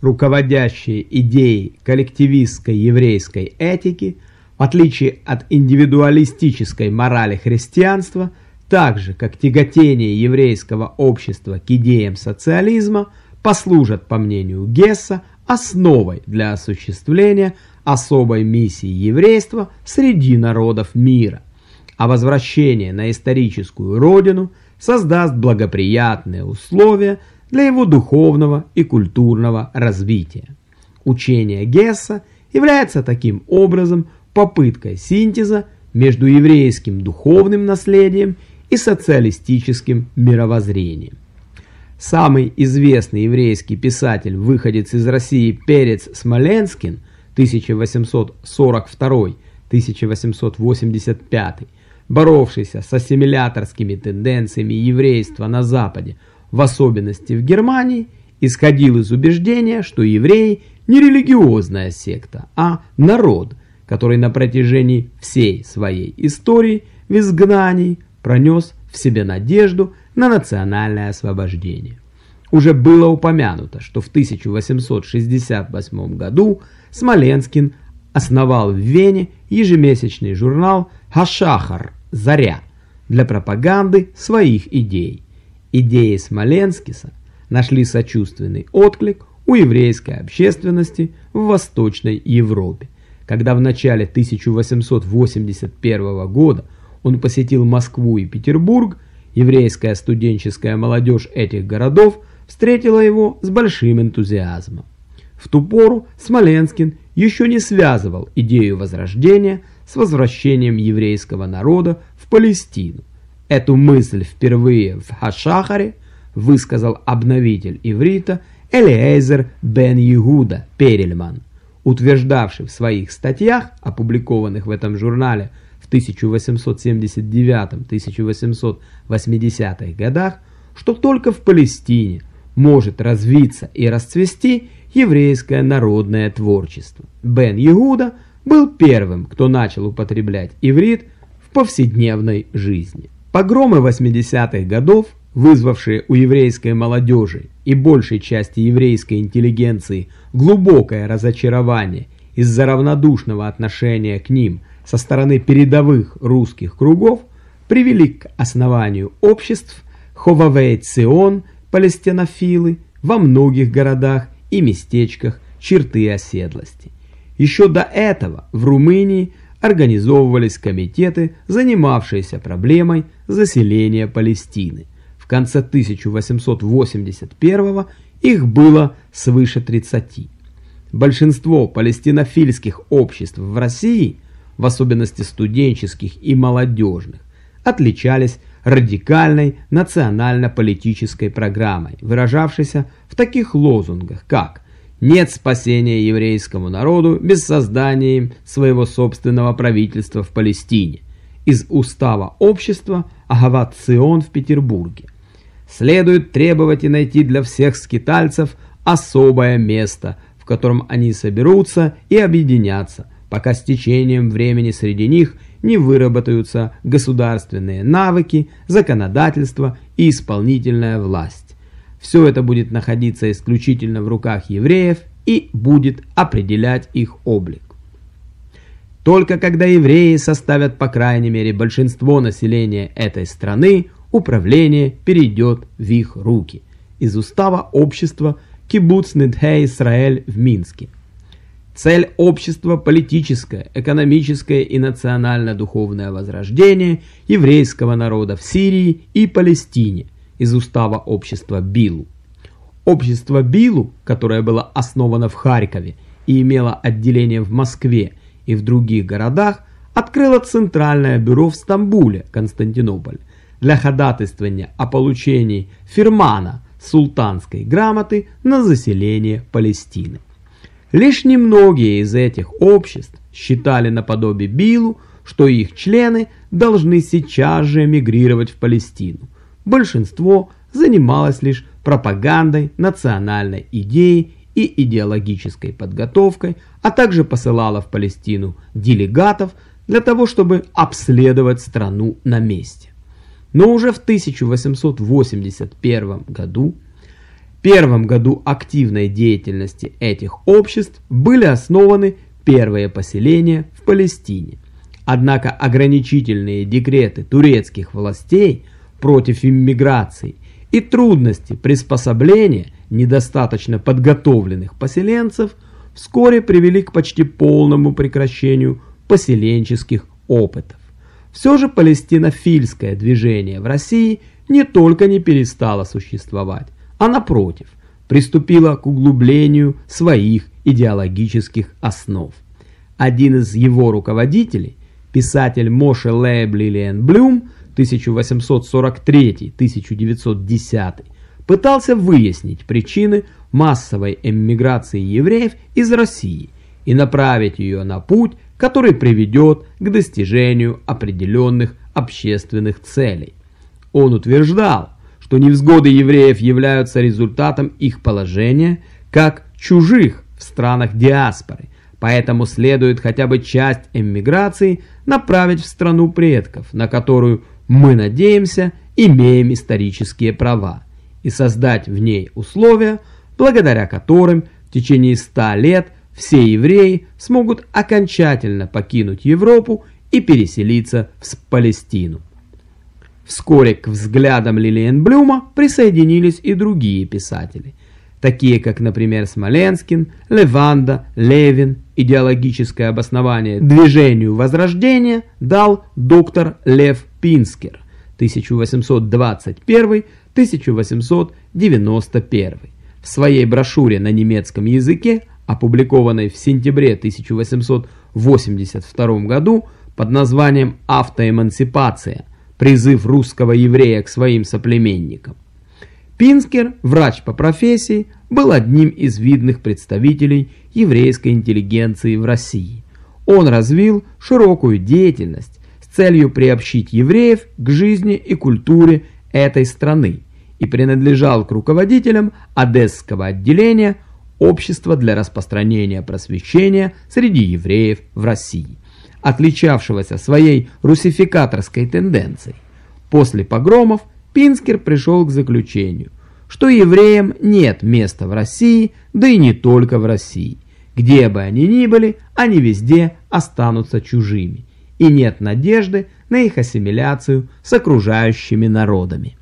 руководящие идеи коллективистской еврейской этики, в отличие от индивидуалистической морали христианства, так же, как тяготение еврейского общества к идеям социализма, послужат, по мнению Гесса, основой для осуществления особой миссии еврейства среди народов мира, а возвращение на историческую родину создаст благоприятные условия для его духовного и культурного развития. Учение Гесса является таким образом попыткой синтеза между еврейским духовным наследием и социалистическим мировоззрением. Самый известный еврейский писатель, выходец из России Перец Смоленскин 1842-1885, боровшийся с ассимиляторскими тенденциями еврейства на Западе, в особенности в Германии, исходил из убеждения, что евреи не религиозная секта, а народ, который на протяжении всей своей истории в изгнании пронес в себе надежду на национальное освобождение. Уже было упомянуто, что в 1868 году Смоленскин основал в Вене ежемесячный журнал «Хашахар» «Заря» для пропаганды своих идей. Идеи Смоленскиса нашли сочувственный отклик у еврейской общественности в Восточной Европе, когда в начале 1881 года он посетил Москву и Петербург, еврейская студенческая молодежь этих городов встретила его с большим энтузиазмом. В ту пору Смоленскин еще не связывал идею Возрождения с возвращением еврейского народа в Палестину. Эту мысль впервые в Хашахаре высказал обновитель иврита Элиэзер бен Егуда Перельман, утверждавший в своих статьях, опубликованных в этом журнале в 1879-1880-х годах, что только в Палестине может развиться и расцвести еврейское народное творчество. Бен Егуда был первым, кто начал употреблять иврит в повседневной жизни. Погромы 80-х годов, вызвавшие у еврейской молодежи и большей части еврейской интеллигенции глубокое разочарование из-за равнодушного отношения к ним со стороны передовых русских кругов, привели к основанию обществ Ховавей Цион, палестинофилы, во многих городах и местечках черты оседлости. Еще до этого в Румынии организовывались комитеты, занимавшиеся проблемой заселения Палестины. В конце 1881 их было свыше 30. Большинство палестинофильских обществ в России, в особенности студенческих и молодежных, отличались радикальной национально-политической программой, выражавшейся в таких лозунгах, как нет спасения еврейскому народу без создания своего собственного правительства в Палестине. Из устава общества Агават Цион в Петербурге. Следует требовать и найти для всех скитальцев особое место, в котором они соберутся и объединятся, пока с течением времени среди них не выработаются государственные навыки, законодательство и исполнительная власть. Все это будет находиться исключительно в руках евреев и будет определять их облик. Только когда евреи составят по крайней мере большинство населения этой страны, управление перейдет в их руки. Из устава общества Кибуц Нидхей Исраэль в Минске. Цель общества – политическое, экономическое и национально-духовное возрождение еврейского народа в Сирии и Палестине – из устава общества Билу. Общество Билу, которое было основано в Харькове и имело отделение в Москве и в других городах, открыло Центральное бюро в Стамбуле, Константинополь, для ходатайствования о получении фирмана султанской грамоты на заселение Палестины. Лишь немногие из этих обществ считали наподобие Билу, что их члены должны сейчас же эмигрировать в Палестину большинство занималось лишь пропагандой национальной идеи и идеологической подготовкой, а также посылало в Палестину делегатов для того, чтобы обследовать страну на месте. Но уже в 1881 году первом году активной деятельности этих обществ были основаны первые поселения в Палестине. Однако ограничительные декреты турецких властей против иммиграции и трудности приспособления недостаточно подготовленных поселенцев вскоре привели к почти полному прекращению поселенческих опытов. Все же палестинофильское движение в России не только не перестало существовать, а напротив, приступило к углублению своих идеологических основ. Один из его руководителей, писатель Моше Лейб Лилиен Блюм 1843-1910, пытался выяснить причины массовой эмиграции евреев из России и направить ее на путь, который приведет к достижению определенных общественных целей. Он утверждал, что невзгоды евреев являются результатом их положения как чужих в странах диаспоры, поэтому следует хотя бы часть эмиграции направить в страну предков, на которую мы надеемся, имеем исторические права, и создать в ней условия, благодаря которым в течение ста лет все евреи смогут окончательно покинуть Европу и переселиться в Палестину. Вскоре к взглядам Лилиенблюма присоединились и другие писатели, такие как, например, Смоленскин, Леванда, Левин. Идеологическое обоснование движению Возрождения дал доктор Лев Пинскер 1821-1891 в своей брошюре на немецком языке, опубликованной в сентябре 1882 году под названием «Автоэмансипация. Призыв русского еврея к своим соплеменникам». Пинскер, врач по профессии, был одним из видных представителей еврейской интеллигенции в России. Он развил широкую деятельность целью приобщить евреев к жизни и культуре этой страны и принадлежал к руководителям Одесского отделения Общества для распространения просвещения среди евреев в России, отличавшегося своей русификаторской тенденцией. После погромов Пинскер пришел к заключению, что евреям нет места в России, да и не только в России. Где бы они ни были, они везде останутся чужими, и нет надежды на их ассимиляцию с окружающими народами.